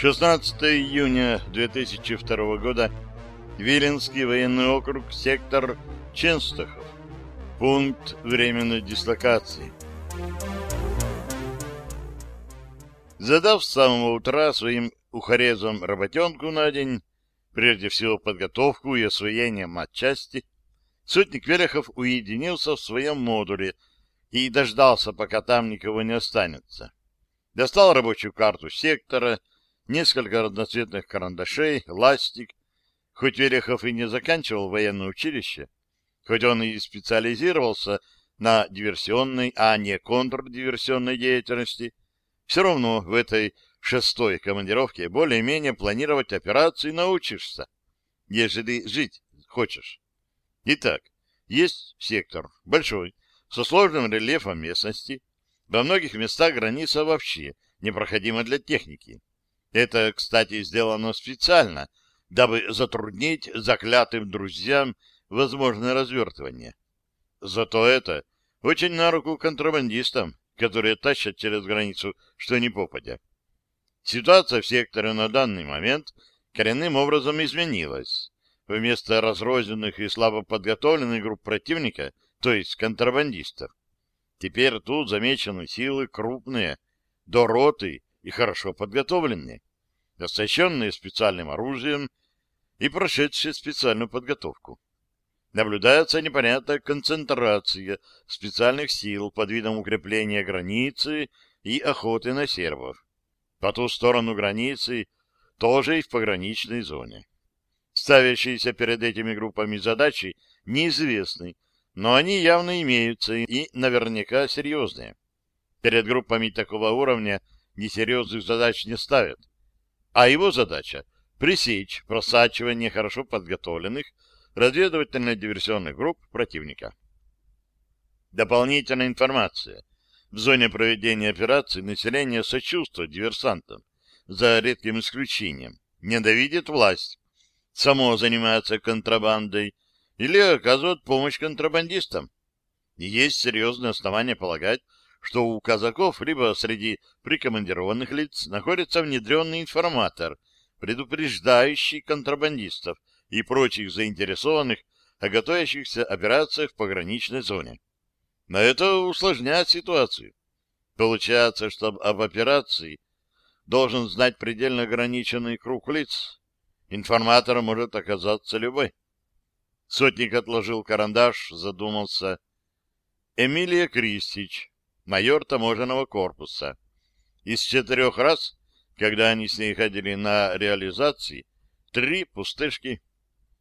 16 июня 2002 года. Виленский военный округ, сектор Ченстахов. Пункт временной дислокации. Задав с самого утра своим ухорезом работенку на день, прежде всего подготовку и освоение матчасти, сотник Верехов уединился в своем модуле и дождался, пока там никого не останется. Достал рабочую карту сектора, несколько разноцветных карандашей, ластик. Хоть Верехов и не заканчивал военное училище, хоть он и специализировался на диверсионной, а не контрдиверсионной деятельности, все равно в этой шестой командировке более-менее планировать операции научишься, ежели жить хочешь. Итак, есть сектор, большой, со сложным рельефом местности. Во многих местах граница вообще непроходима для техники. Это, кстати, сделано специально, дабы затруднить заклятым друзьям возможное развертывание. Зато это очень на руку контрабандистам, которые тащат через границу, что ни попадя. Ситуация в секторе на данный момент коренным образом изменилась. Вместо разрозненных и слабо подготовленных групп противника, то есть контрабандистов, теперь тут замечены силы крупные, до роты и хорошо подготовленные, оснащенные специальным оружием и прошедшие специальную подготовку наблюдается непонятная концентрация специальных сил под видом укрепления границы и охоты на сербов. По ту сторону границы тоже и в пограничной зоне. Ставящиеся перед этими группами задачи неизвестны, но они явно имеются и наверняка серьезные. Перед группами такого уровня несерьезных задач не ставят. А его задача — пресечь просачивание хорошо подготовленных разведывательно-диверсионных групп противника. Дополнительная информация. В зоне проведения операции население сочувствует диверсантам, за редким исключением. Ненавидит власть. Само занимается контрабандой или оказывает помощь контрабандистам. Есть серьезные основания полагать, что у казаков либо среди прикомандированных лиц находится внедренный информатор, предупреждающий контрабандистов и прочих заинтересованных о готовящихся операциях в пограничной зоне. Но это усложняет ситуацию. Получается, что об операции должен знать предельно ограниченный круг лиц. Информатором может оказаться любой. Сотник отложил карандаш, задумался. Эмилия Кристич, майор таможенного корпуса. Из четырех раз, когда они с ней ходили на реализации, три пустышки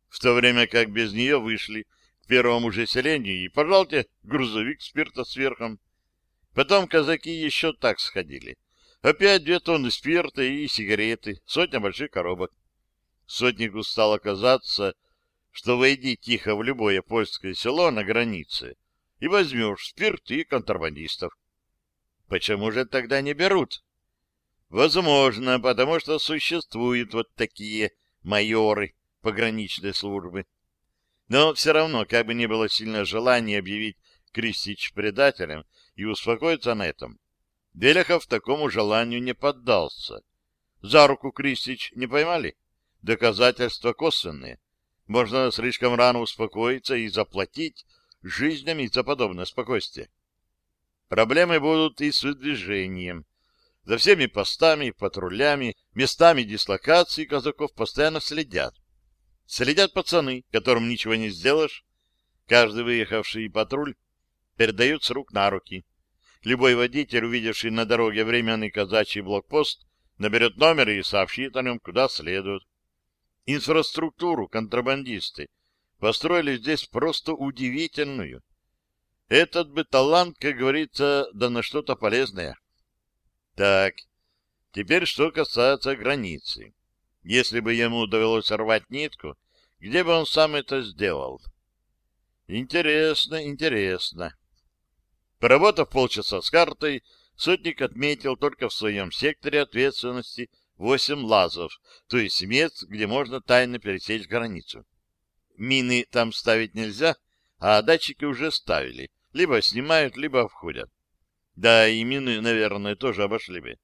в то время как без нее вышли к первому же селению, и, пожалуйте, грузовик спирта с верхом. Потом казаки еще так сходили. Опять две тонны спирта и сигареты, сотня больших коробок. Сотнику стало казаться, что войди тихо в любое польское село на границе и возьмешь спирт и контрабандистов. Почему же тогда не берут? Возможно, потому что существуют вот такие майоры, пограничной службы. Но все равно, как бы ни было сильное желание объявить Кристич предателем и успокоиться на этом, Беляхов такому желанию не поддался. За руку Кристич не поймали? Доказательства косвенные. Можно слишком рано успокоиться и заплатить жизнями за подобное спокойствие. Проблемы будут и с выдвижением. За всеми постами, патрулями, местами дислокации казаков постоянно следят. Следят пацаны, которым ничего не сделаешь. Каждый выехавший патруль передают с рук на руки. Любой водитель, увидевший на дороге временный казачий блокпост, наберет номер и сообщит о нем, куда следует. Инфраструктуру контрабандисты построили здесь просто удивительную. Этот бы талант, как говорится, да на что-то полезное. Так, теперь что касается границы. Если бы ему довелось рвать нитку, где бы он сам это сделал? Интересно, интересно. Поработав полчаса с картой, сотник отметил только в своем секторе ответственности восемь лазов, то есть мест, где можно тайно пересечь границу. Мины там ставить нельзя, а датчики уже ставили. Либо снимают, либо входят. Да, и мины, наверное, тоже обошли бы.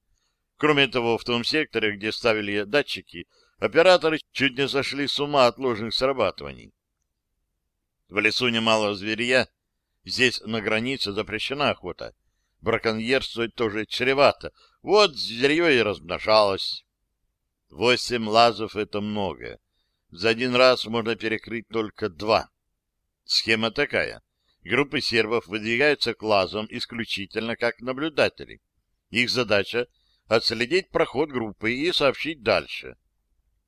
Кроме того, в том секторе, где ставили датчики, операторы чуть не сошли с ума от ложных срабатываний. В лесу немало зверья, здесь на границе запрещена охота. Браконьерствовать тоже чревато. Вот зверье и размножалось. Восемь лазов — это много. За один раз можно перекрыть только два. Схема такая. Группы сербов выдвигаются к лазам исключительно как наблюдатели. Их задача — отследить проход группы и сообщить дальше.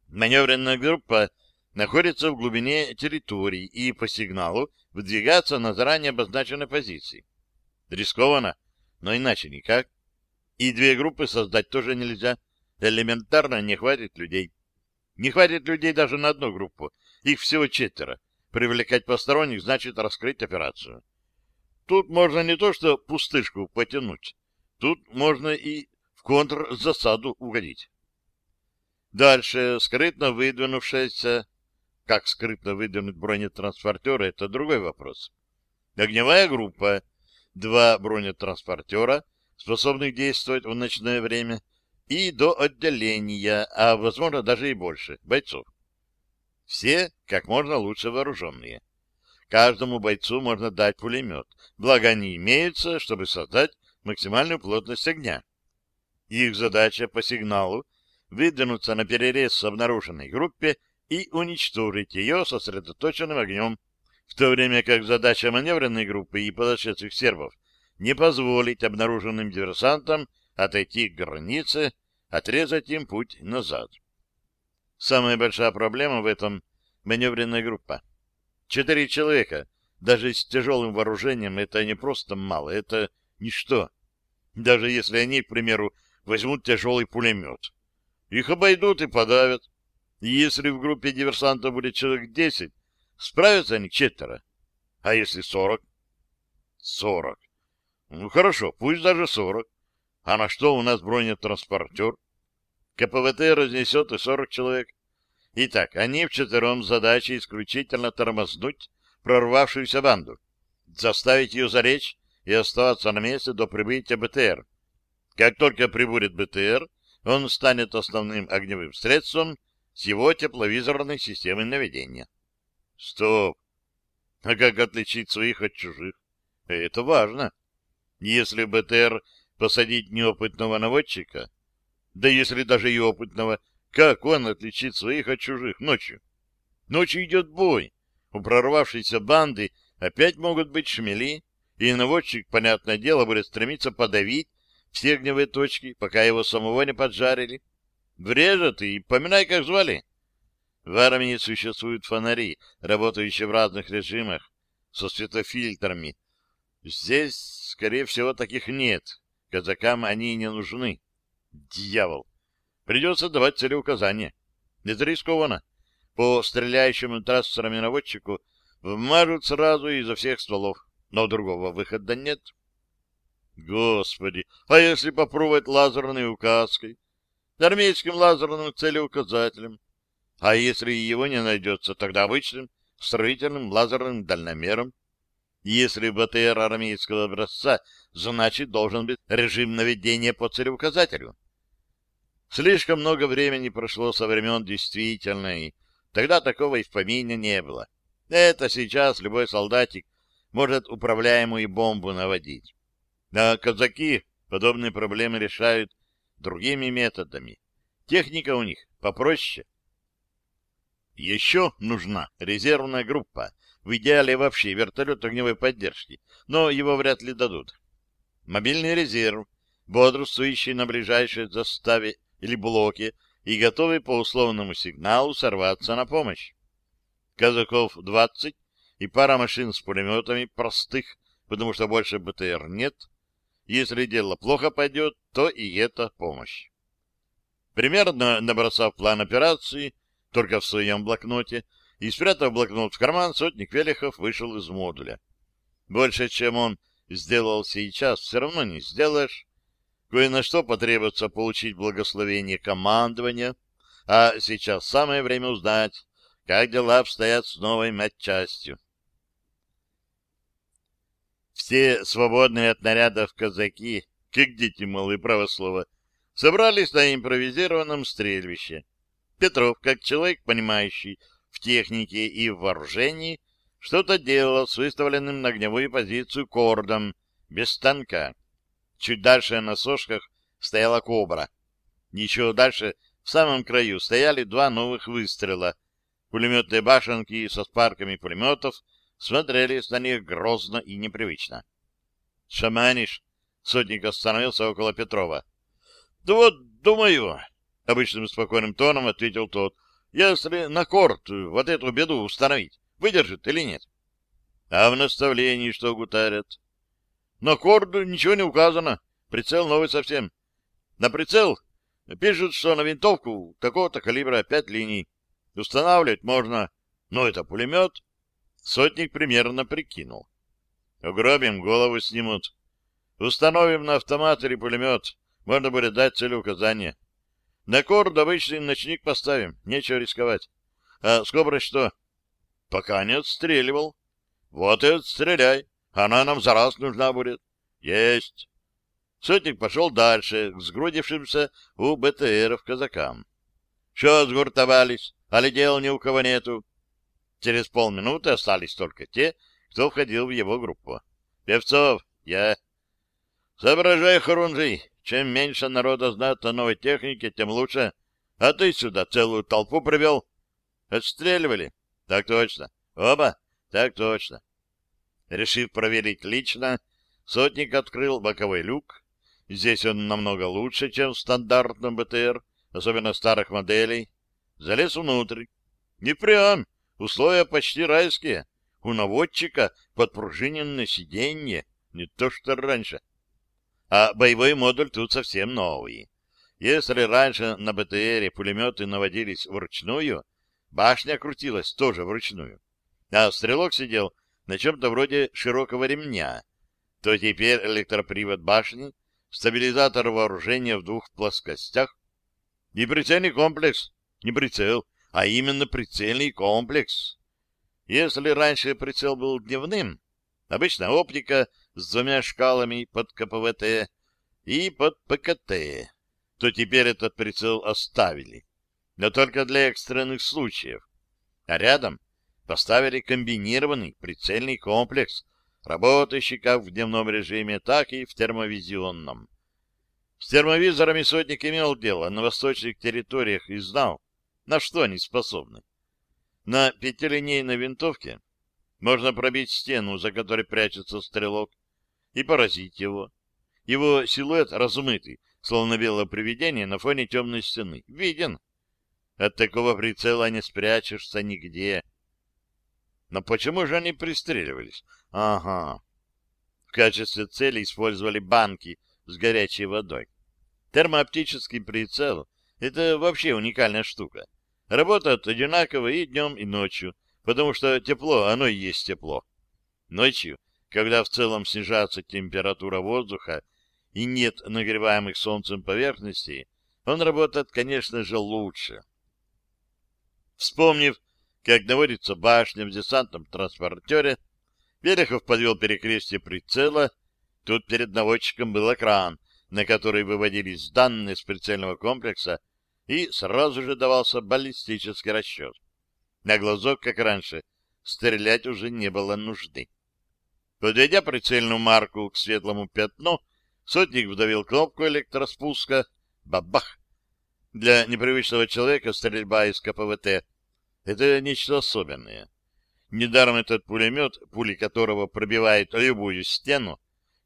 Маневренная группа находится в глубине территории и по сигналу выдвигаться на заранее обозначенной позиции. Рискованно, но иначе никак. И две группы создать тоже нельзя. Элементарно не хватит людей. Не хватит людей даже на одну группу. Их всего четверо. Привлекать посторонних значит раскрыть операцию. Тут можно не то что пустышку потянуть, тут можно и в контрзасаду угодить. Дальше скрытно выдвинувшаяся... Как скрытно выдвинуть бронетранспортеры, это другой вопрос. Огневая группа. Два бронетранспортера, способных действовать в ночное время, и до отделения, а, возможно, даже и больше, бойцов. Все как можно лучше вооруженные. Каждому бойцу можно дать пулемет, благо они имеются, чтобы создать максимальную плотность огня. Их задача по сигналу выдвинуться на перерез обнаруженной группе и уничтожить ее сосредоточенным огнем, в то время как задача маневренной группы и подошедших сербов не позволить обнаруженным диверсантам отойти к границе, отрезать им путь назад. Самая большая проблема в этом — маневренная группа. Четыре человека, даже с тяжелым вооружением, это не просто мало, это ничто. Даже если они, к примеру, возьмут тяжелый пулемет. Их обойдут и подавят. Если в группе диверсантов будет человек десять, справятся они четверо. А если сорок? Сорок. Ну, хорошо, пусть даже сорок. А на что у нас бронетранспортер? КПВТ разнесет и 40 человек. Итак, они вчетвером задача исключительно тормознуть прорвавшуюся банду, заставить ее заречь и оставаться на месте до прибытия БТР. Как только прибудет БТР, он станет основным огневым средством с его тепловизорной системой наведения. Стоп! А как отличить своих от чужих? Это важно. Если БТР посадить неопытного наводчика, да если даже и опытного, как он отличит своих от чужих ночью? Ночью идет бой. У прорвавшейся банды опять могут быть шмели, и наводчик, понятное дело, будет стремиться подавить все огневые точки, пока его самого не поджарили. Врежет и поминай, как звали. В армии существуют фонари, работающие в разных режимах, со светофильтрами. Здесь, скорее всего, таких нет. Казакам они не нужны. Дьявол! Придется давать целеуказания. Это рискованно. По стреляющему трассерами наводчику вмажут сразу изо всех стволов, но другого выхода нет. Господи, а если попробовать лазерной указкой? Армейским лазерным целеуказателем? А если его не найдется, тогда обычным строительным лазерным дальномером? Если БТР армейского образца, значит, должен быть режим наведения по целеуказателю. Слишком много времени прошло со времен действительной. Тогда такого и в помине не было. Это сейчас любой солдатик может управляемую бомбу наводить. А казаки подобные проблемы решают другими методами. Техника у них попроще. Еще нужна резервная группа, в идеале вообще вертолет огневой поддержки, но его вряд ли дадут. Мобильный резерв, бодрствующий на ближайшей заставе или блоке и готовый по условному сигналу сорваться на помощь. Казаков 20 и пара машин с пулеметами простых, потому что больше БТР нет. Если дело плохо пойдет, то и это помощь. Примерно набросав план операции, только в своем блокноте, и, спрятав блокнот в карман, сотник Велихов вышел из модуля. Больше, чем он сделал сейчас, все равно не сделаешь. Кое на что потребуется получить благословение командования, а сейчас самое время узнать, как дела обстоят с новой матчастью. Все свободные от нарядов казаки, как дети малые правослова, собрались на импровизированном стрельбище. Петров, как человек, понимающий в технике и в вооружении, что-то делал с выставленным на огневую позицию кордом, без станка. Чуть дальше на сошках стояла кобра. Еще дальше, в самом краю, стояли два новых выстрела. Пулеметные башенки со спарками пулеметов смотрели на них грозно и непривычно. «Шаманишь?» — сотник остановился около Петрова. «Да вот, думаю...» — обычным спокойным тоном ответил тот. «Если на корт вот эту беду установить, выдержит или нет?» «А в наставлении что гутарят?» На корд ничего не указано. Прицел новый совсем. На прицел пишут, что на винтовку такого-то калибра пять линий. Устанавливать можно, но это пулемет. Сотник примерно прикинул. Угробим, голову снимут. Установим на автомат или пулемет. Можно будет дать целеуказание. На корд обычный ночник поставим. Нечего рисковать. А скобры что? Пока не отстреливал. Вот и отстреляй. Она нам за раз нужна будет. Есть. Сотник пошел дальше, к сгрудившимся у БТРов казакам. Что сгуртовались, а ли дел ни у кого нету? Через полминуты остались только те, кто входил в его группу. Певцов, я. Соображай, Хорунжий, чем меньше народа знает о новой технике, тем лучше. А ты сюда целую толпу привел. Отстреливали? Так точно. Оба? Так точно. Решив проверить лично, сотник открыл боковой люк. Здесь он намного лучше, чем в стандартном БТР, особенно старых моделей. Залез внутрь. И прям, условия почти райские. У наводчика подпружиненное сиденье, не то что раньше. А боевой модуль тут совсем новый. Если раньше на БТРе пулеметы наводились вручную, башня крутилась тоже вручную. А стрелок сидел на чем-то вроде широкого ремня, то теперь электропривод башни, стабилизатор вооружения в двух плоскостях и прицельный комплекс, не прицел, а именно прицельный комплекс. Если раньше прицел был дневным, обычная оптика с двумя шкалами под КПВТ и под ПКТ, то теперь этот прицел оставили, но только для экстренных случаев. А рядом поставили комбинированный прицельный комплекс, работающий как в дневном режиме, так и в термовизионном. С термовизорами сотник имел дело на восточных территориях и знал, на что они способны. На пятилинейной винтовке можно пробить стену, за которой прячется стрелок, и поразить его. Его силуэт размытый, словно белое привидение на фоне темной стены. Виден. От такого прицела не спрячешься нигде. Но почему же они пристреливались? Ага. В качестве цели использовали банки с горячей водой. Термооптический прицел — это вообще уникальная штука. Работает одинаково и днем, и ночью, потому что тепло, оно и есть тепло. Ночью, когда в целом снижается температура воздуха и нет нагреваемых солнцем поверхностей, он работает, конечно же, лучше. Вспомнив как наводится башня в десантном транспортере, Велихов подвел перекрестие прицела. Тут перед наводчиком был экран, на который выводились данные с прицельного комплекса, и сразу же давался баллистический расчет. На глазок, как раньше, стрелять уже не было нужды. Подведя прицельную марку к светлому пятну, сотник вдавил кнопку электроспуска. Бабах! Для непривычного человека стрельба из КПВТ — это нечто особенное. Недаром этот пулемет, пули которого пробивает любую стену,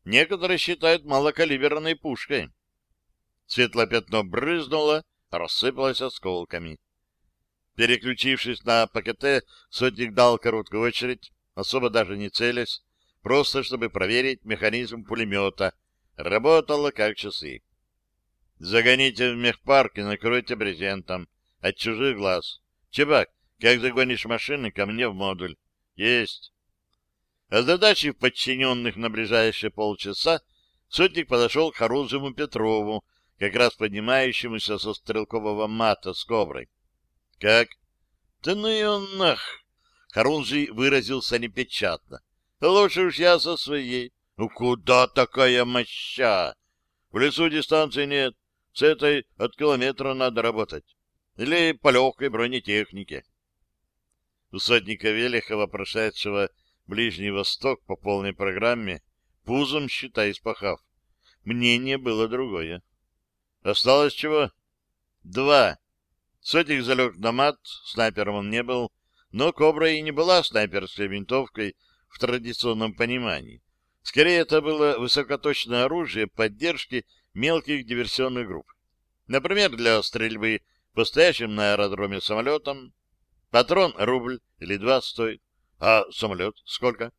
некоторые считают малокалиберной пушкой. Светлое пятно брызнуло, рассыпалось осколками. Переключившись на ПКТ, сотник дал короткую очередь, особо даже не целясь, просто чтобы проверить механизм пулемета. Работало как часы. Загоните в мехпарк и накройте брезентом от чужих глаз. Чебак, как загонишь машины ко мне в модуль? Есть. Озадачив подчиненных на ближайшие полчаса, сотник подошел к Харузову Петрову, как раз поднимающемуся со стрелкового мата с коброй. — Как? — Да ну и он нах! Харунжий выразился непечатно. — Лучше уж я со своей. — Ну куда такая моща? В лесу дистанции нет. С этой от километра надо работать. Или по легкой бронетехнике. У сотника Велихова, прошедшего Ближний Восток по полной программе, пузом, считай, испахав, мнение было другое. Осталось чего? Два. Сотник залег на мат, снайпером он не был, но «Кобра» и не была снайперской винтовкой в традиционном понимании. Скорее, это было высокоточное оружие поддержки мелких диверсионных групп. Например, для стрельбы по стоящим на аэродроме самолетам. Патрон рубль или два стоит. А самолет сколько?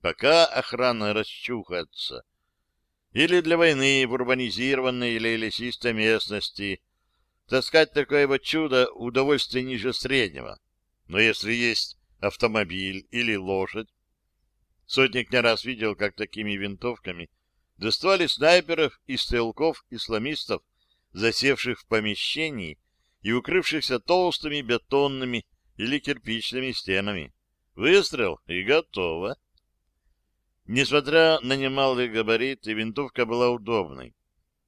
Пока охрана расчухается. Или для войны в урбанизированной или лесистой местности. Таскать такое вот чудо — удовольствие ниже среднего. Но если есть автомобиль или лошадь, Сотник не раз видел, как такими винтовками доставали снайперов и стрелков-исламистов, засевших в помещении и укрывшихся толстыми бетонными или кирпичными стенами. Выстрел и готово. Несмотря на немалые габариты, винтовка была удобной.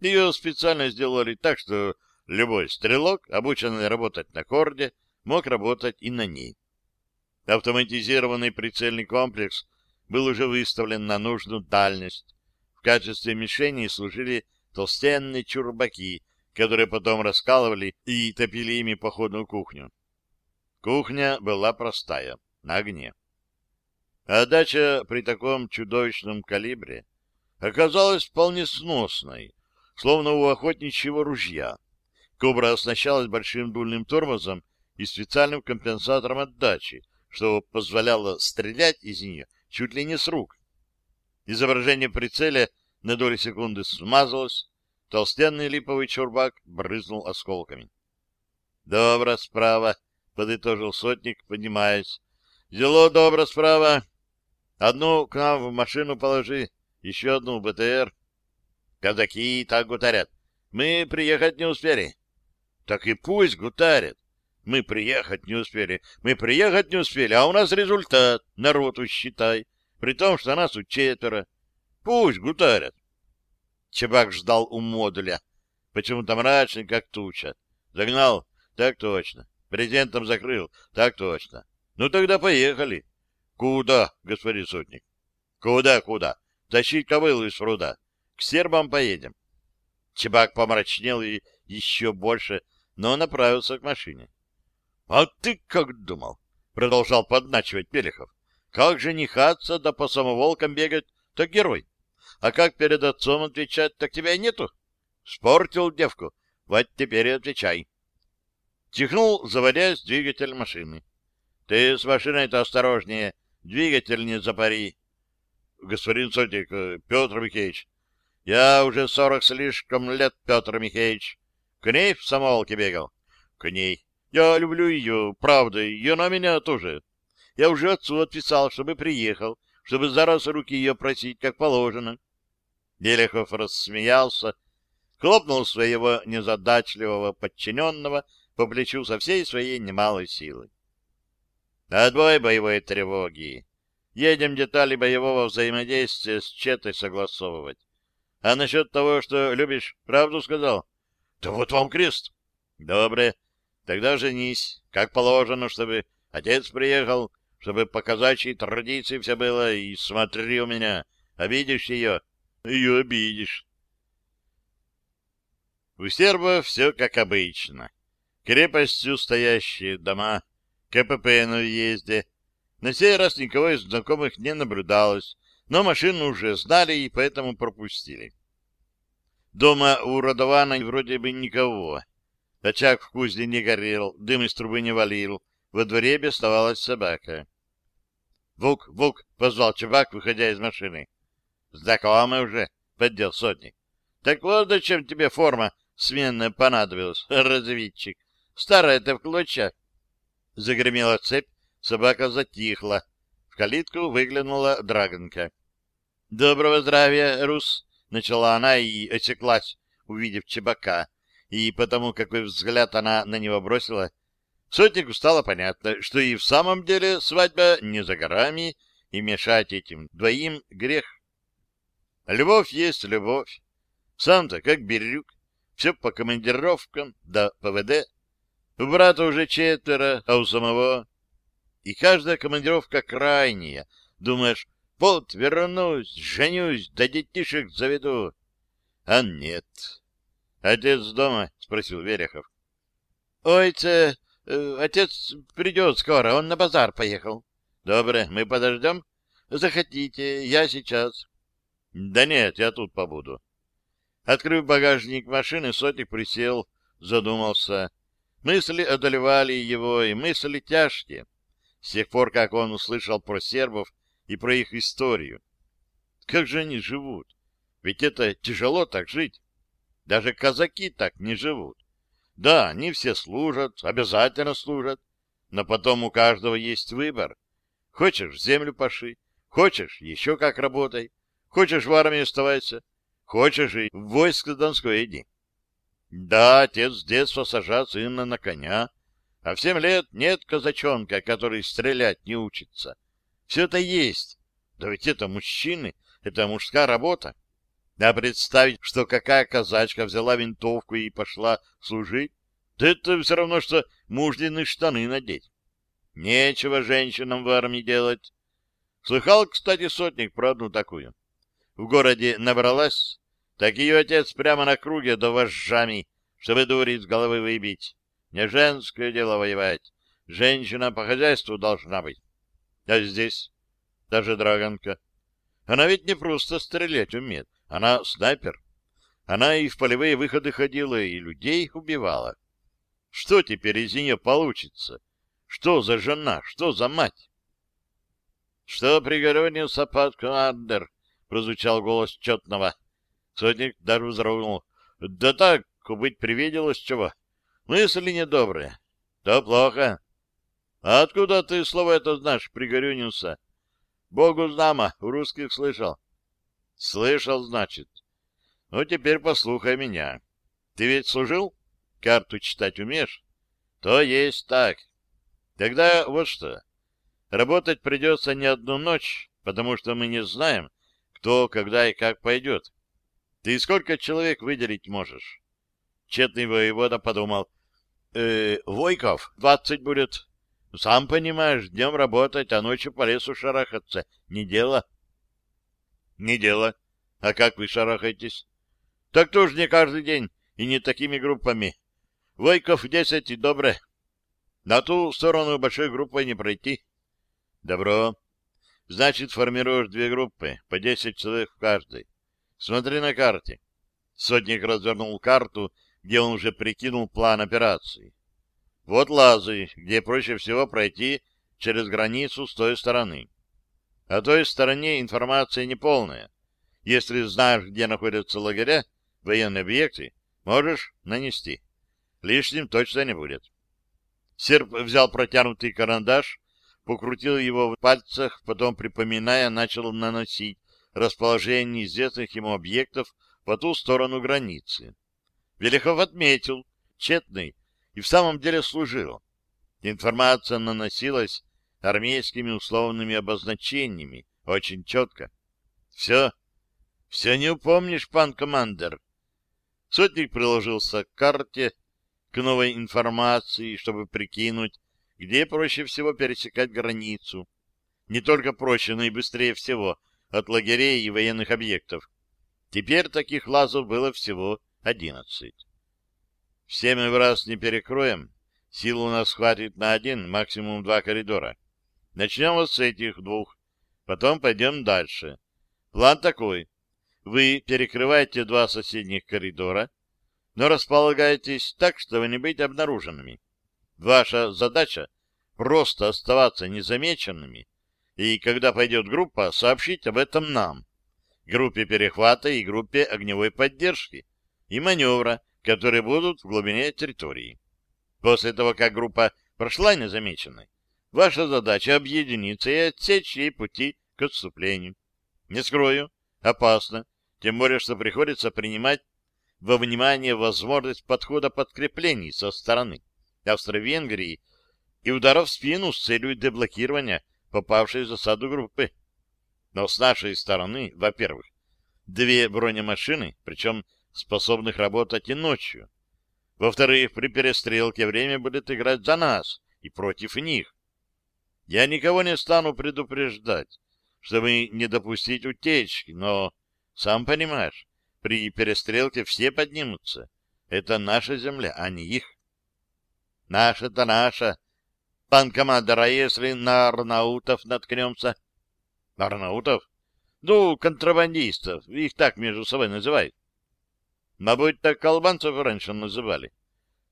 Ее специально сделали так, что любой стрелок, обученный работать на корде, мог работать и на ней. Автоматизированный прицельный комплекс был уже выставлен на нужную дальность. В качестве мишени служили толстенные чурбаки, которые потом раскалывали и топили ими походную кухню. Кухня была простая, на огне. А дача при таком чудовищном калибре оказалась вполне сносной, словно у охотничьего ружья. Кобра оснащалась большим дульным тормозом и специальным компенсатором отдачи, что позволяло стрелять из нее чуть ли не с рук. Изображение прицеля на долю секунды смазалось, толстенный липовый чурбак брызнул осколками. — Добро справа, — подытожил сотник, поднимаясь. — Зело добро справа. Одну к нам в машину положи, еще одну в БТР. Казаки так гутарят. Мы приехать не успели. Так и пусть гутарят. Мы приехать не успели. Мы приехать не успели, а у нас результат. Народу считай. При том, что нас у четверо. Пусть гутарят. Чебак ждал у модуля. Почему-то мрачный, как туча. Загнал? Так точно. Президентом закрыл? Так точно. Ну тогда поехали. Куда, господин сотник? Куда, куда? Тащить кобылу из пруда. К сербам поедем. Чебак помрачнел и еще больше, но направился к машине. А ты как думал? Продолжал подначивать Пелехов. Как же не хаться, да по самоволкам бегать, так герой. А как перед отцом отвечать, так тебя нету. Спортил девку, вот теперь и отвечай. Чихнул, заводясь, двигатель машины. Ты с машиной-то осторожнее, двигатель не запари. Господин Сотик, э, Петр Михеевич, я уже сорок слишком лет, Петр Михеевич. К ней в самоволке бегал? К ней. Я люблю ее, правда, и она меня тоже. Я уже отцу отписал, чтобы приехал, чтобы зараз руки ее просить, как положено. Делехов рассмеялся, хлопнул своего незадачливого подчиненного по плечу со всей своей немалой силы. Отбой боевой тревоги. Едем детали боевого взаимодействия с Четой согласовывать. А насчет того, что любишь, правду сказал? Да вот вам крест. Добре. Тогда женись, как положено, чтобы отец приехал, чтобы по казачьей традиции все было, и смотри у меня, обидишь ее, ее обидишь. У сербов все как обычно. Крепостью стоящие дома, КПП на въезде. На сей раз никого из знакомых не наблюдалось, но машину уже знали и поэтому пропустили. Дома у Родована вроде бы никого. Очаг в кузне не горел, дым из трубы не валил. Во дворе беставалась собака. «Вук, Вук!» — позвал чувак, выходя из машины. «Знакомый уже!» — поддел сотник. «Так вот зачем тебе форма сменная понадобилась, разведчик. Старая-то в клочья!» Загремела цепь, собака затихла. В калитку выглянула драгонка. «Доброго здравия, Рус!» — начала она и осеклась, увидев чебака и потому какой взгляд она на него бросила, сотнику стало понятно, что и в самом деле свадьба не за горами, и мешать этим двоим грех. Любовь есть любовь. Сам-то, как Бирюк, все по командировкам, да ПВД. У брата уже четверо, а у самого... И каждая командировка крайняя. Думаешь, вот вернусь, женюсь, да детишек заведу. А нет. Отец дома? — спросил Верехов. — Ой, це, э, отец придет скоро, он на базар поехал. — Добре, мы подождем? — Захотите, я сейчас. — Да нет, я тут побуду. Открыв багажник машины, сотик присел, задумался. Мысли одолевали его, и мысли тяжкие. С тех пор, как он услышал про сербов и про их историю. Как же они живут? Ведь это тяжело так жить. Даже казаки так не живут. Да, они все служат, обязательно служат, но потом у каждого есть выбор. Хочешь, землю паши, хочешь, еще как работай, хочешь, в армии оставайся, хочешь, и в войско Донское иди. Да, отец с детства сажал сына на коня, а в семь лет нет казачонка, который стрелять не учится. Все это есть. Да ведь это мужчины, это мужская работа. А представить, что какая казачка взяла винтовку и пошла служить, да это все равно, что мужнины штаны надеть. Нечего женщинам в армии делать. Слыхал, кстати, сотник про одну такую. В городе набралась, так ее отец прямо на круге до вожжами, чтобы дури с головы выбить. Не женское дело воевать. Женщина по хозяйству должна быть. А здесь даже драганка. Она ведь не просто стрелять умеет. Она снайпер. Она и в полевые выходы ходила, и людей убивала. Что теперь из нее получится? Что за жена? Что за мать? — Что пригорюнился под командир? — прозвучал голос четного. Сотник даже вздрогнул. — Да так, быть привиделось чего. Мысли недобрые. — То плохо. — А откуда ты слово это знаешь, пригорюнился? — Богу знамо, у русских слышал. Слышал, значит. Ну, теперь послухай меня. Ты ведь служил? Карту читать умеешь? То есть так. Тогда вот что. Работать придется не одну ночь, потому что мы не знаем, кто, когда и как пойдет. Ты сколько человек выделить можешь? Четный воевода подумал. Э, Войков, двадцать будет. Сам понимаешь, днем работать, а ночью по лесу шарахаться. Не дело. — не дело. А как вы шарахаетесь? Так тоже не каждый день и не такими группами. Войков десять и добре. На ту сторону большой группой не пройти. Добро. Значит, формируешь две группы, по десять человек в каждой. Смотри на карте. Сотник развернул карту, где он уже прикинул план операции. Вот лазы, где проще всего пройти через границу с той стороны. О той стороне информация неполная. Если знаешь, где находятся лагеря, военные объекты, можешь нанести. Лишним точно не будет. Серп взял протянутый карандаш, покрутил его в пальцах, потом, припоминая, начал наносить расположение известных ему объектов по ту сторону границы. Велихов отметил, тщетный, и в самом деле служил. Информация наносилась армейскими условными обозначениями, очень четко. Все, все не упомнишь, пан командир. Сотник приложился к карте, к новой информации, чтобы прикинуть, где проще всего пересекать границу. Не только проще, но и быстрее всего от лагерей и военных объектов. Теперь таких лазов было всего одиннадцать. Все мы в раз не перекроем. Сил у нас хватит на один, максимум два коридора. Начнем вот с этих двух, потом пойдем дальше. План такой. Вы перекрываете два соседних коридора, но располагаетесь так, чтобы не быть обнаруженными. Ваша задача — просто оставаться незамеченными, и когда пойдет группа, сообщить об этом нам, группе перехвата и группе огневой поддержки, и маневра, которые будут в глубине территории. После того, как группа прошла незамеченной, Ваша задача — объединиться и отсечь ей пути к отступлению. Не скрою, опасно, тем более, что приходится принимать во внимание возможность подхода подкреплений со стороны Австро-Венгрии и ударов в спину с целью деблокирования попавшей в засаду группы. Но с нашей стороны, во-первых, две бронемашины, причем способных работать и ночью. Во-вторых, при перестрелке время будет играть за нас и против них. Я никого не стану предупреждать, чтобы не допустить утечки, но, сам понимаешь, при перестрелке все поднимутся. Это наша земля, а не их. Наша-то наша. Пан командор, а если на арнаутов наткнемся? Арнаутов? Ну, контрабандистов. Их так между собой называют. Мабуть, так колбанцев раньше называли.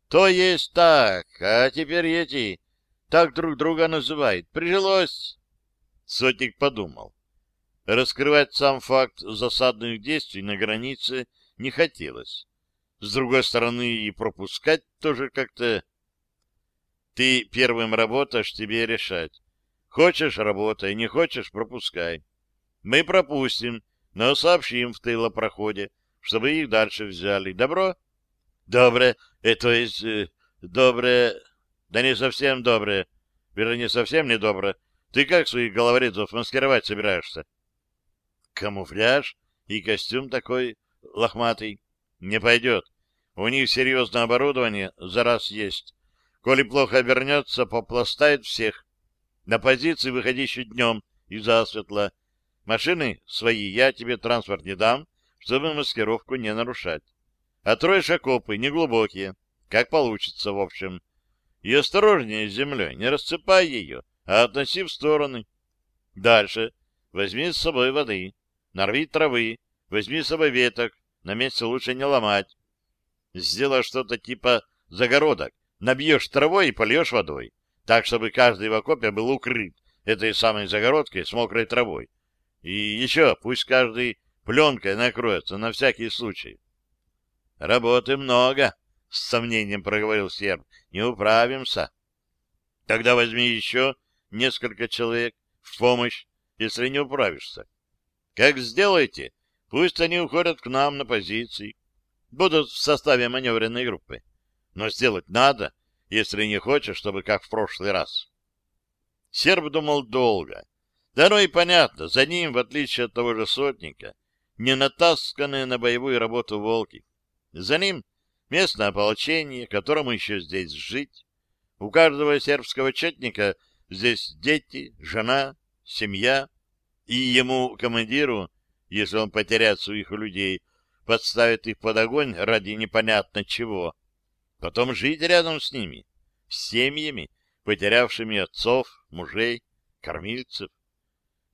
То есть так, а теперь эти так друг друга называют. Прижилось. Сотник подумал. Раскрывать сам факт засадных действий на границе не хотелось. С другой стороны, и пропускать тоже как-то... Ты первым работаешь, тебе решать. Хочешь — работай, не хочешь — пропускай. Мы пропустим, но сообщим в тылопроходе, чтобы их дальше взяли. Добро? Добре. Это есть... Э, добре... Да не совсем добре. Вернее, совсем не добре. Ты как своих головорезов маскировать собираешься? Камуфляж и костюм такой лохматый. Не пойдет. У них серьезное оборудование за раз есть. Коли плохо обернется, попластает всех. На позиции выходи еще днем и засветло. Машины свои я тебе транспорт не дам, чтобы маскировку не нарушать. Отроешь окопы, неглубокие, как получится, в общем. И осторожнее с землей, не рассыпай ее, а относи в стороны. Дальше возьми с собой воды, нарви травы, возьми с собой веток, на месте лучше не ломать. Сделай что-то типа загородок, набьешь травой и польешь водой, так, чтобы каждый в окопе был укрыт этой самой загородкой с мокрой травой. И еще пусть каждый пленкой накроется на всякий случай. — Работы много, — с сомнением проговорил серб. — Не управимся. — Тогда возьми еще несколько человек в помощь, если не управишься. Как сделаете, пусть они уходят к нам на позиции, будут в составе маневренной группы. Но сделать надо, если не хочешь, чтобы как в прошлый раз. Серб думал долго. Да ну и понятно, за ним, в отличие от того же сотника, не натасканные на боевую работу волки. За ним местное ополчение, которому еще здесь жить. У каждого сербского четника здесь дети, жена, семья. И ему, командиру, если он потеряет своих людей, подставит их под огонь ради непонятно чего, потом жить рядом с ними, с семьями, потерявшими отцов, мужей, кормильцев.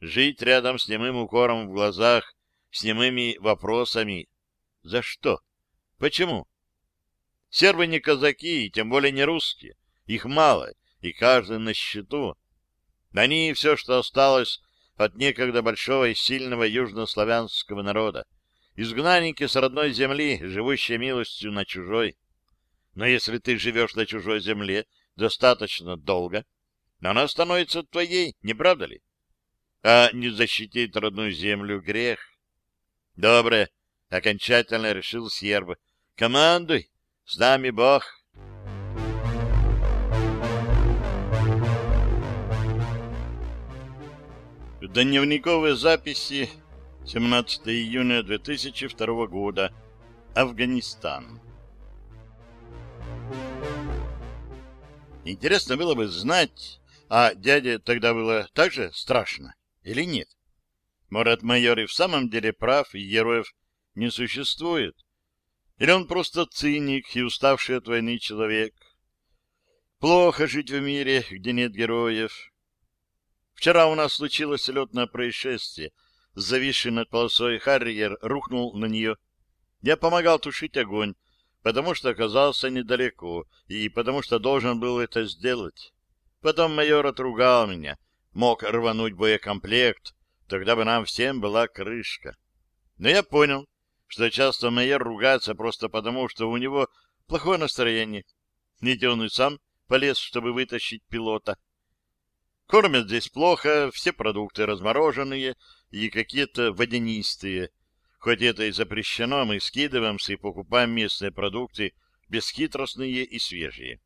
Жить рядом с немым укором в глазах, с немыми вопросами. За что? Почему? Сербы не казаки, и тем более не русские. Их мало, и каждый на счету. Они — все, что осталось от некогда большого и сильного южнославянского народа. Изгнанники с родной земли, живущие милостью на чужой. Но если ты живешь на чужой земле достаточно долго, она становится твоей, не правда ли? А не защитить родную землю — грех. Добре, окончательно решил серб. Командуй, с нами Бог. Дневниковые записи 17 июня 2002 года. Афганистан. Интересно было бы знать, а дяде тогда было так же страшно или нет? Может, майор и в самом деле прав, и героев не существует? Или он просто циник и уставший от войны человек? Плохо жить в мире, где нет героев. Вчера у нас случилось летное происшествие. Зависший над полосой Харриер рухнул на нее. Я помогал тушить огонь, потому что оказался недалеко, и потому что должен был это сделать. Потом майор отругал меня, мог рвануть боекомплект, тогда бы нам всем была крышка. Но я понял, что часто майор ругается просто потому, что у него плохое настроение. Ведь он и сам полез, чтобы вытащить пилота. Кормят здесь плохо, все продукты размороженные и какие-то водянистые — Хоть это и запрещено, мы скидываемся и покупаем местные продукты, бесхитростные и свежие.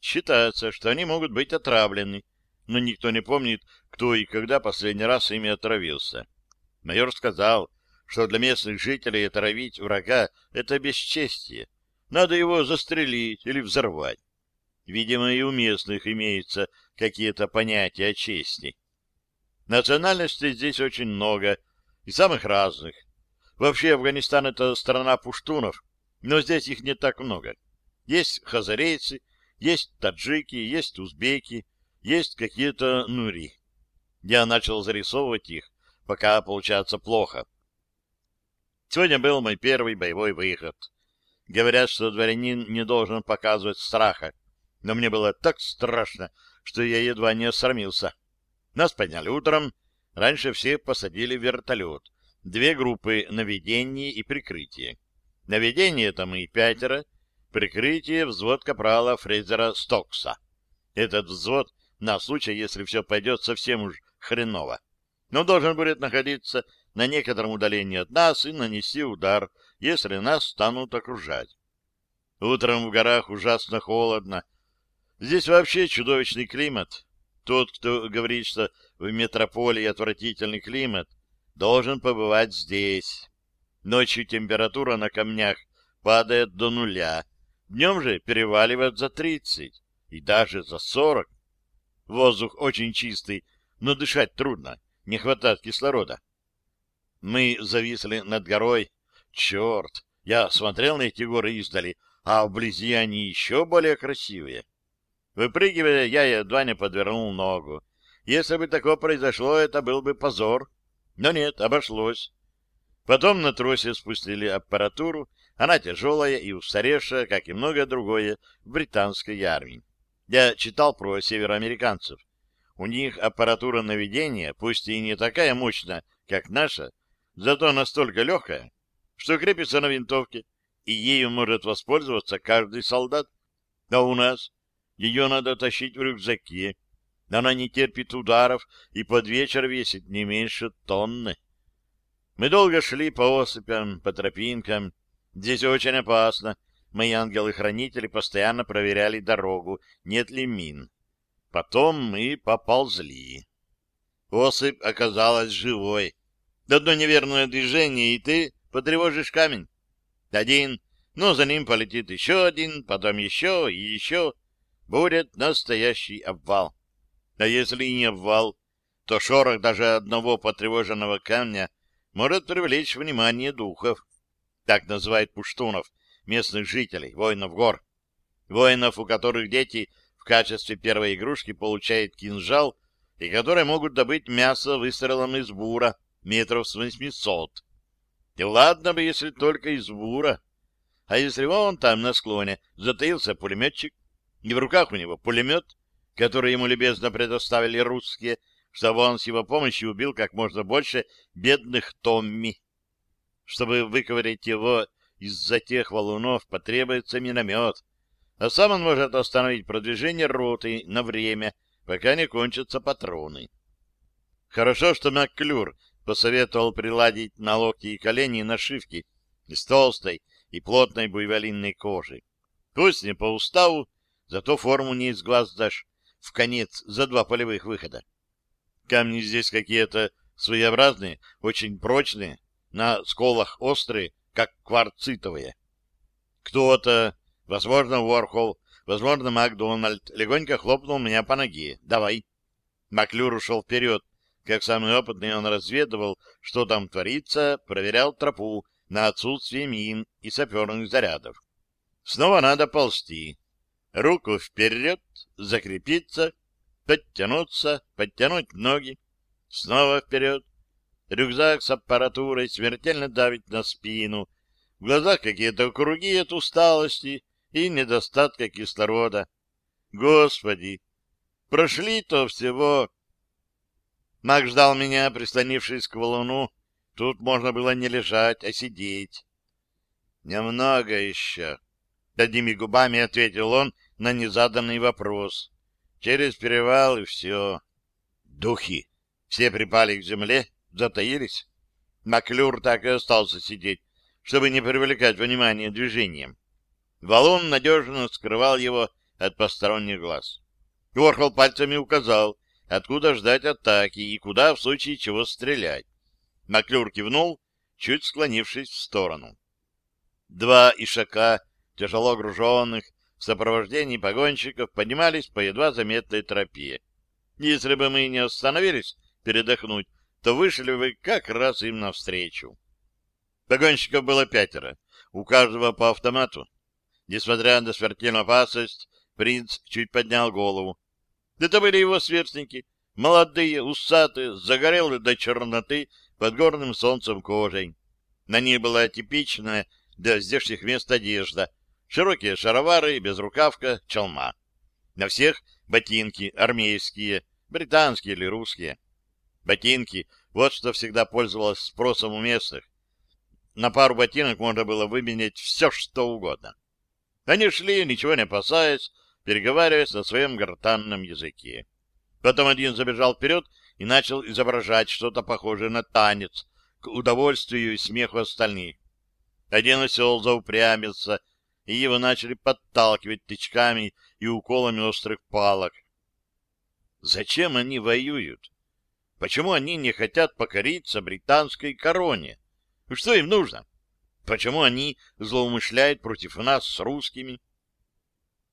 Считается, что они могут быть отравлены, но никто не помнит, кто и когда последний раз ими отравился. Майор сказал, что для местных жителей отравить врага — это бесчестие. Надо его застрелить или взорвать. Видимо, и у местных имеются какие-то понятия о чести. Национальностей здесь очень много, и самых разных. Вообще, Афганистан — это страна пуштунов, но здесь их не так много. Есть хазарейцы, есть таджики, есть узбеки, есть какие-то нури. Я начал зарисовывать их, пока получается плохо. Сегодня был мой первый боевой выход. Говорят, что дворянин не должен показывать страха, но мне было так страшно, что я едва не осрамился. Нас подняли утром, раньше всех посадили в вертолет. Две группы наведение и прикрытие. Наведение — это мы пятеро, прикрытие — взвод капрала Фрейзера Стокса. Этот взвод на случай, если все пойдет совсем уж хреново. Но должен будет находиться на некотором удалении от нас и нанести удар, если нас станут окружать. Утром в горах ужасно холодно. Здесь вообще чудовищный климат. Тот, кто говорит, что в метрополии отвратительный климат, должен побывать здесь. Ночью температура на камнях падает до нуля, днем же переваливает за тридцать и даже за сорок. Воздух очень чистый, но дышать трудно, не хватает кислорода. Мы зависли над горой. Черт! Я смотрел на эти горы издали, а вблизи они еще более красивые. Выпрыгивая, я едва не подвернул ногу. Если бы такое произошло, это был бы позор. Но нет, обошлось. Потом на тросе спустили аппаратуру, она тяжелая и устаревшая, как и многое другое в британской армии. Я читал про североамериканцев. У них аппаратура наведения, пусть и не такая мощная, как наша, зато настолько легкая, что крепится на винтовке, и ею может воспользоваться каждый солдат. А у нас ее надо тащить в рюкзаке. Она не терпит ударов и под вечер весит не меньше тонны. Мы долго шли по осыпям, по тропинкам. Здесь очень опасно. Мои ангелы-хранители постоянно проверяли дорогу, нет ли мин. Потом мы поползли. Осыпь оказалась живой. Одно неверное движение, и ты потревожишь камень. Один, но за ним полетит еще один, потом еще и еще. Будет настоящий обвал. А если и не обвал, то шорох даже одного потревоженного камня может привлечь внимание духов. Так называют пуштунов, местных жителей, воинов гор. Воинов, у которых дети в качестве первой игрушки получают кинжал и которые могут добыть мясо выстрелом из бура метров с восьмисот. И ладно бы, если только из бура. А если вон там на склоне затаился пулеметчик, и в руках у него пулемет, который ему любезно предоставили русские, чтобы он с его помощью убил как можно больше бедных Томми. Чтобы выковырять его из-за тех валунов, потребуется миномет, а сам он может остановить продвижение роты на время, пока не кончатся патроны. Хорошо, что Макклюр посоветовал приладить на локти и колени нашивки из толстой и плотной буйволинной кожи. Пусть не по уставу, зато форму не из глаз дашь в конец за два полевых выхода. Камни здесь какие-то своеобразные, очень прочные, на сколах острые, как кварцитовые. Кто-то, возможно, Уорхол, возможно, Макдональд, легонько хлопнул меня по ноге. «Давай». Маклюр ушел вперед. Как самый опытный он разведывал, что там творится, проверял тропу на отсутствие мин и саперных зарядов. Снова надо ползти. Руку вперед, закрепиться, подтянуться, подтянуть ноги. Снова вперед. Рюкзак с аппаратурой смертельно давит на спину. В глазах какие-то круги от усталости и недостатка кислорода. Господи! Прошли-то всего... Маг ждал меня, прислонившись к валуну. Тут можно было не лежать, а сидеть. Немного еще. Одними губами ответил он на незаданный вопрос. Через перевал и все. Духи. Все припали к земле, затаились. Маклюр так и остался сидеть, чтобы не привлекать внимание движением. Валун надежно скрывал его от посторонних глаз. Ворхол пальцами указал, откуда ждать атаки и куда в случае чего стрелять. Маклюр кивнул, чуть склонившись в сторону. Два ишака, тяжело груженных, в сопровождении погонщиков поднимались по едва заметной тропе. Если бы мы не остановились передохнуть, то вышли бы как раз им навстречу. Погонщиков было пятеро, у каждого по автомату. Несмотря на смертельную опасность, принц чуть поднял голову. Это были его сверстники, молодые, усатые, загорелые до черноты под горным солнцем кожей. На них была типичная для здешних мест одежда, широкие шаровары, безрукавка, чалма. На всех ботинки армейские, британские или русские. Ботинки — вот что всегда пользовалось спросом у местных. На пару ботинок можно было выменять все, что угодно. Они шли, ничего не опасаясь, переговариваясь на своем гортанном языке. Потом один забежал вперед и начал изображать что-то похожее на танец, к удовольствию и смеху остальных. Один осел заупрямился, и его начали подталкивать тычками и уколами острых палок. Зачем они воюют? Почему они не хотят покориться британской короне? Что им нужно? Почему они злоумышляют против нас с русскими?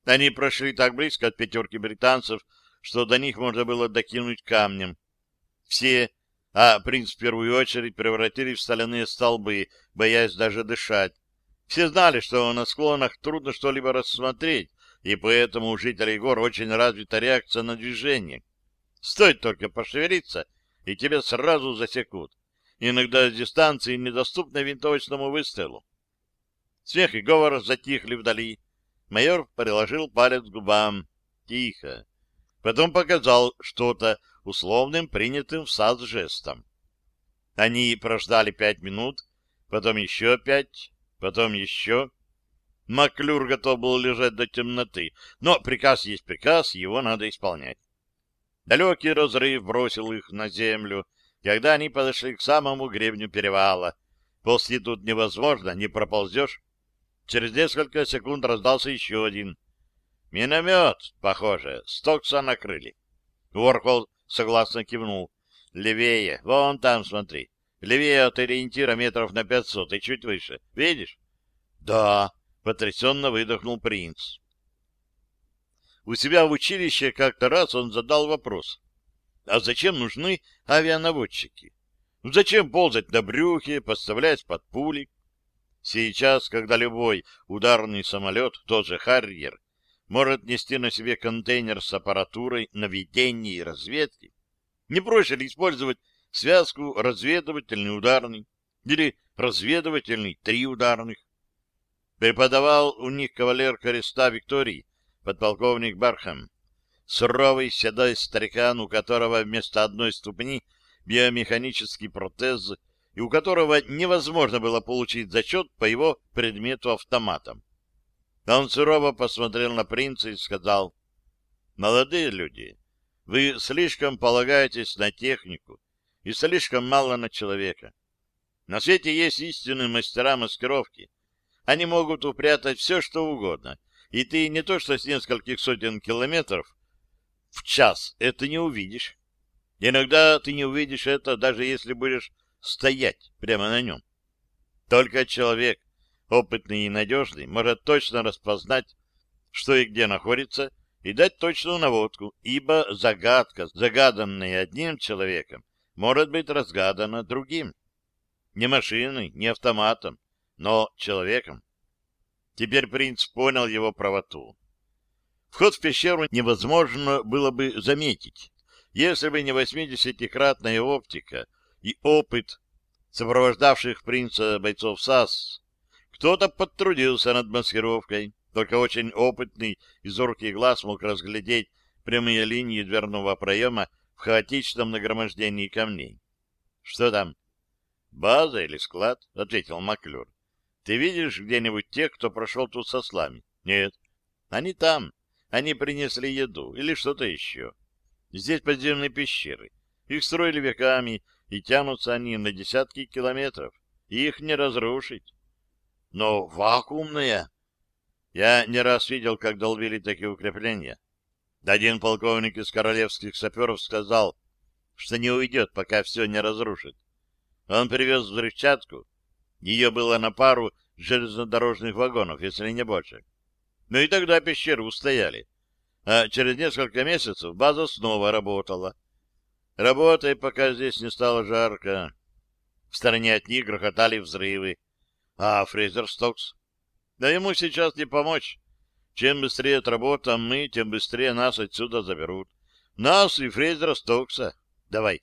Они прошли так близко от пятерки британцев, что до них можно было докинуть камнем. Все, а принц в первую очередь, превратились в соляные столбы, боясь даже дышать. Все знали, что на склонах трудно что-либо рассмотреть, и поэтому у жителей гор очень развита реакция на движение. Стоит только пошевелиться, и тебя сразу засекут иногда с дистанции недоступной винтовочному выстрелу. Смех и говор затихли вдали. Майор приложил палец к губам. Тихо. Потом показал что-то условным, принятым в САД жестом. Они прождали пять минут, потом еще пять, потом еще. Маклюр готов был лежать до темноты, но приказ есть приказ, его надо исполнять. Далекий разрыв бросил их на землю, когда они подошли к самому гребню перевала. После тут невозможно, не проползешь. Через несколько секунд раздался еще один. Миномет, похоже, Стокса накрыли. Ворхол согласно кивнул. Левее, вон там, смотри. Левее от ориентира метров на пятьсот и чуть выше. Видишь? Да, потрясенно выдохнул принц. У себя в училище как-то раз он задал вопрос. А зачем нужны авианаводчики? Зачем ползать на брюхе, подставлять под пули? Сейчас, когда любой ударный самолет, тот же «Харриер», может нести на себе контейнер с аппаратурой наведения и разведки, не проще ли использовать связку разведывательный ударный или разведывательный три ударных? Преподавал у них кавалер креста Виктории, подполковник Бархам суровый седой старикан, у которого вместо одной ступни биомеханический протез, и у которого невозможно было получить зачет по его предмету автоматом. Он сурово посмотрел на принца и сказал, «Молодые люди, вы слишком полагаетесь на технику и слишком мало на человека. На свете есть истинные мастера маскировки. Они могут упрятать все, что угодно, и ты не то что с нескольких сотен километров, в час это не увидишь. Иногда ты не увидишь это, даже если будешь стоять прямо на нем. Только человек, опытный и надежный, может точно распознать, что и где находится, и дать точную наводку, ибо загадка, загаданная одним человеком, может быть разгадана другим. Не машиной, не автоматом, но человеком. Теперь принц понял его правоту. Вход в пещеру невозможно было бы заметить, если бы не восьмидесятикратная оптика и опыт сопровождавших принца бойцов САС. Кто-то подтрудился над маскировкой, только очень опытный и зоркий глаз мог разглядеть прямые линии дверного проема в хаотичном нагромождении камней. — Что там? — База или склад? — ответил Маклюр. — Ты видишь где-нибудь тех, кто прошел тут со слами? — Нет. — Они там. Они принесли еду или что-то еще. Здесь подземные пещеры. Их строили веками, и тянутся они на десятки километров. Их не разрушить. Но вакуумная... Я не раз видел, как долбили такие укрепления. Один полковник из королевских саперов сказал, что не уйдет, пока все не разрушит. Он привез взрывчатку, Ее было на пару железнодорожных вагонов, если не больше. Но и тогда пещеры устояли. А через несколько месяцев база снова работала. Работай, пока здесь не стало жарко. В стороне от них грохотали взрывы. А Фрейзер Стокс? Да ему сейчас не помочь. Чем быстрее отработаем мы, тем быстрее нас отсюда заберут. Нас и Фрейзера Стокса. Давай.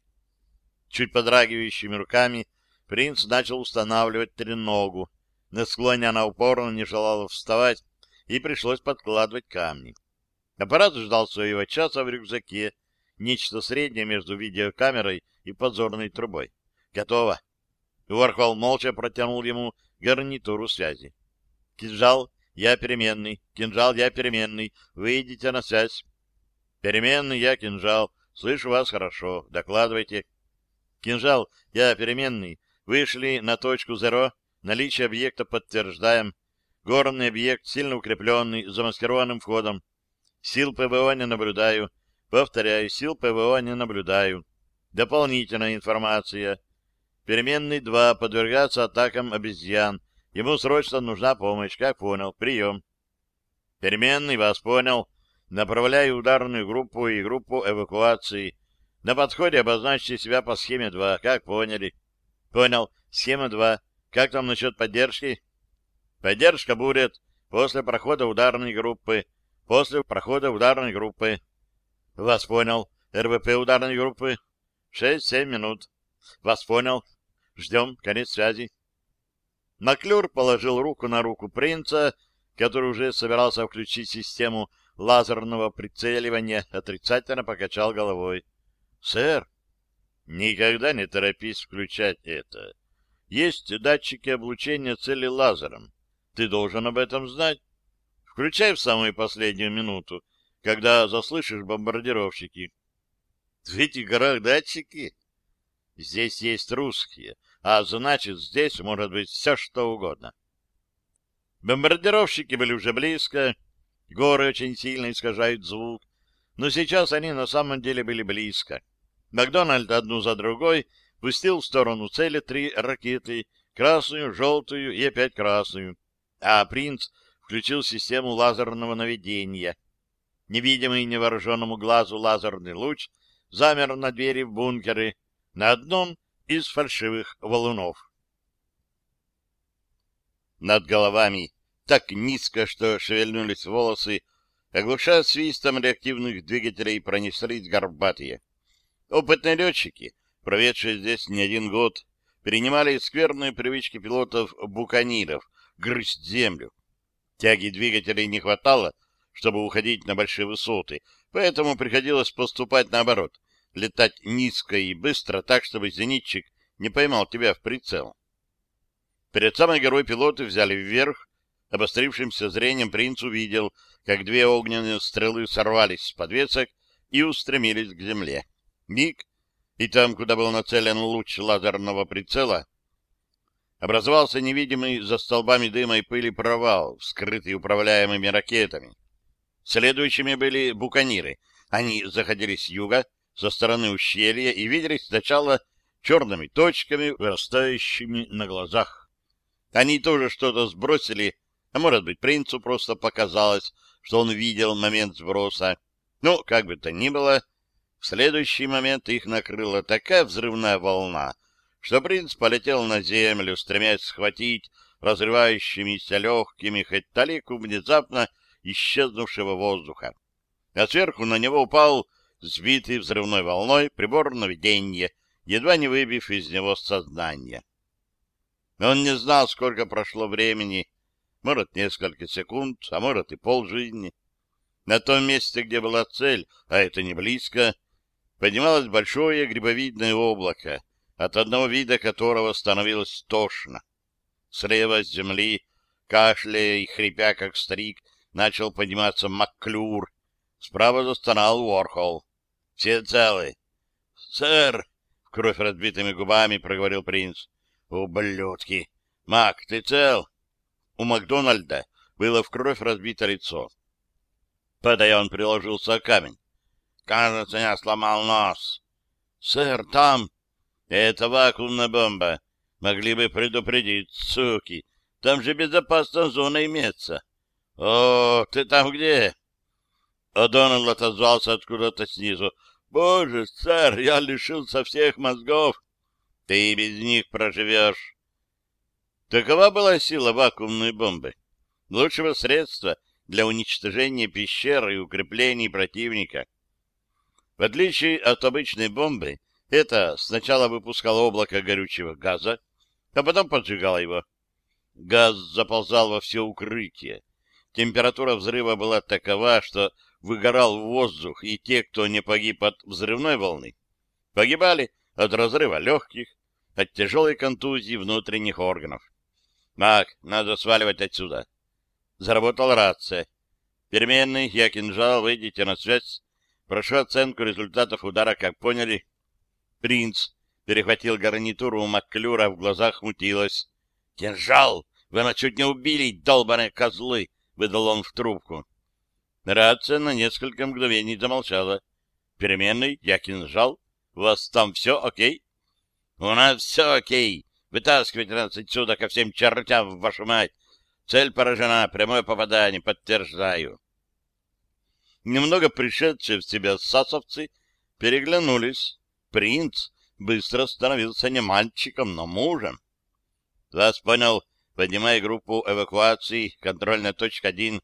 Чуть подрагивающими руками принц начал устанавливать треногу. На склоне она упорно не желала вставать, и пришлось подкладывать камни. Аппарат ждал своего часа в рюкзаке, нечто среднее между видеокамерой и подзорной трубой. Готово. Уорхол молча протянул ему гарнитуру связи. «Кинжал, я переменный. Кинжал, я переменный. Выйдите на связь». «Переменный, я кинжал. Слышу вас хорошо. Докладывайте». «Кинжал, я переменный. Вышли на точку зеро. Наличие объекта подтверждаем. Горный объект сильно укрепленный, замаскированным входом. Сил ПВО не наблюдаю. Повторяю, сил ПВО не наблюдаю. Дополнительная информация. Переменный 2 подвергаться атакам обезьян. Ему срочно нужна помощь. Как понял? Прием. Переменный вас понял. Направляю ударную группу и группу эвакуации. На подходе обозначьте себя по схеме 2. Как поняли? Понял. Схема 2. Как там насчет поддержки? Поддержка будет после прохода ударной группы. После прохода ударной группы. Вас понял. РВП ударной группы. Шесть-семь минут. Вас понял. Ждем. Конец связи. Маклюр положил руку на руку принца, который уже собирался включить систему лазерного прицеливания, отрицательно покачал головой. — Сэр, никогда не торопись включать это. Есть датчики облучения цели лазером. Ты должен об этом знать. Включай в самую последнюю минуту, когда заслышишь бомбардировщики. В этих горах датчики? Здесь есть русские, а значит, здесь может быть все, что угодно. Бомбардировщики были уже близко, горы очень сильно искажают звук, но сейчас они на самом деле были близко. Макдональд одну за другой пустил в сторону цели три ракеты, красную, желтую и опять красную, а принц включил систему лазерного наведения. Невидимый невооруженному глазу лазерный луч замер на двери в бункеры, на одном из фальшивых валунов. Над головами так низко, что шевельнулись волосы, оглушая свистом реактивных двигателей, пронеслись горбатые. Опытные летчики, проведшие здесь не один год, перенимали скверные привычки пилотов-буканиров грызть землю. Тяги двигателей не хватало, чтобы уходить на большие высоты, поэтому приходилось поступать наоборот, летать низко и быстро, так, чтобы зенитчик не поймал тебя в прицел. Перед самой горой пилоты взяли вверх, обострившимся зрением принц увидел, как две огненные стрелы сорвались с подвесок и устремились к земле. Миг, и там, куда был нацелен луч лазерного прицела, образовался невидимый за столбами дыма и пыли провал, скрытый управляемыми ракетами. Следующими были буканиры. Они заходили с юга, со стороны ущелья и виделись сначала черными точками, вырастающими на глазах. Они тоже что-то сбросили, а может быть, принцу просто показалось, что он видел момент сброса. Но, как бы то ни было, в следующий момент их накрыла такая взрывная волна, что принц полетел на землю, стремясь схватить разрывающимися легкими хоть талику внезапно исчезнувшего воздуха. А сверху на него упал сбитый взрывной волной прибор наведения, едва не выбив из него сознание. Он не знал, сколько прошло времени, может, несколько секунд, а может и полжизни. На том месте, где была цель, а это не близко, поднималось большое грибовидное облако, от одного вида которого становилось тошно. Слева с земли, кашляя и хрипя, как старик, начал подниматься Макклюр. Справа застонал Уорхол. — Все целы? — Сэр! — в кровь разбитыми губами проговорил принц. — Ублюдки! Мак, ты цел? У Макдональда было в кровь разбито лицо. Падая, он приложился о камень. — Кажется, я сломал нос. — Сэр, там... — Это вакуумная бомба. Могли бы предупредить, суки. Там же безопасная зона имеется. О, ты там где? О'Доннелл отозвался откуда-то снизу. Боже, сэр, я лишился всех мозгов. Ты и без них проживешь. Такова была сила вакуумной бомбы. Лучшего средства для уничтожения пещер и укреплений противника. В отличие от обычной бомбы, это сначала выпускало облако горючего газа, а потом поджигало его. Газ заползал во все укрытие. Температура взрыва была такова, что выгорал воздух, и те, кто не погиб от взрывной волны, погибали от разрыва легких, от тяжелой контузии внутренних органов. «Мак, надо сваливать отсюда». Заработала рация. «Переменный, я кинжал, выйдите на связь. Прошу оценку результатов удара, как поняли». Принц перехватил гарнитуру у Макклюра, в глазах мутилось. «Кинжал! Вы нас чуть не убили, долбаные козлы!» — выдал он в трубку. Рация на несколько мгновений замолчала. «Переменный, я кинжал. У вас там все окей?» «У нас все окей. Вытаскивайте нас отсюда ко всем чертям, вашу мать! Цель поражена, прямое попадание, подтверждаю. Немного пришедшие в себя сасовцы переглянулись. Принц быстро становился не мальчиком, но мужем. Вас понял. Поднимай группу эвакуации. Контрольная точка один.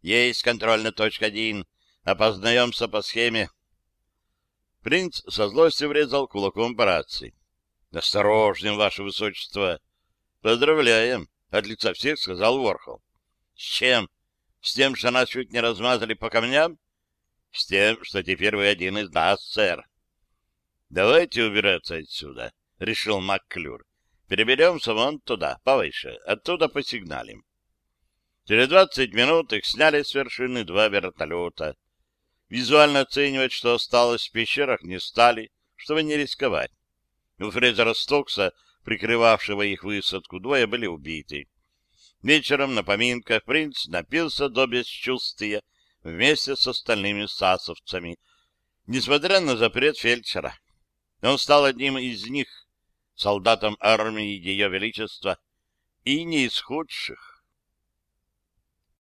Есть контрольная точка один. Опознаемся по схеме. Принц со злостью врезал кулаком по рации. Осторожнее, ваше высочество. Поздравляем, от лица всех сказал Ворхол. С чем? С тем, что нас чуть не размазали по камням? С тем, что теперь вы один из нас, сэр. Давайте убираться отсюда, решил Макклюр. Переберемся вон туда, повыше, оттуда посигналим. Через двадцать минут их сняли с вершины два вертолета. Визуально оценивать, что осталось в пещерах, не стали, чтобы не рисковать. У Фрезера Стокса, прикрывавшего их высадку, двое были убиты. Вечером на поминках принц напился до бесчувствия вместе с остальными сасовцами, несмотря на запрет фельдшера. Он стал одним из них, солдатом армии Ее Величества, и не из худших.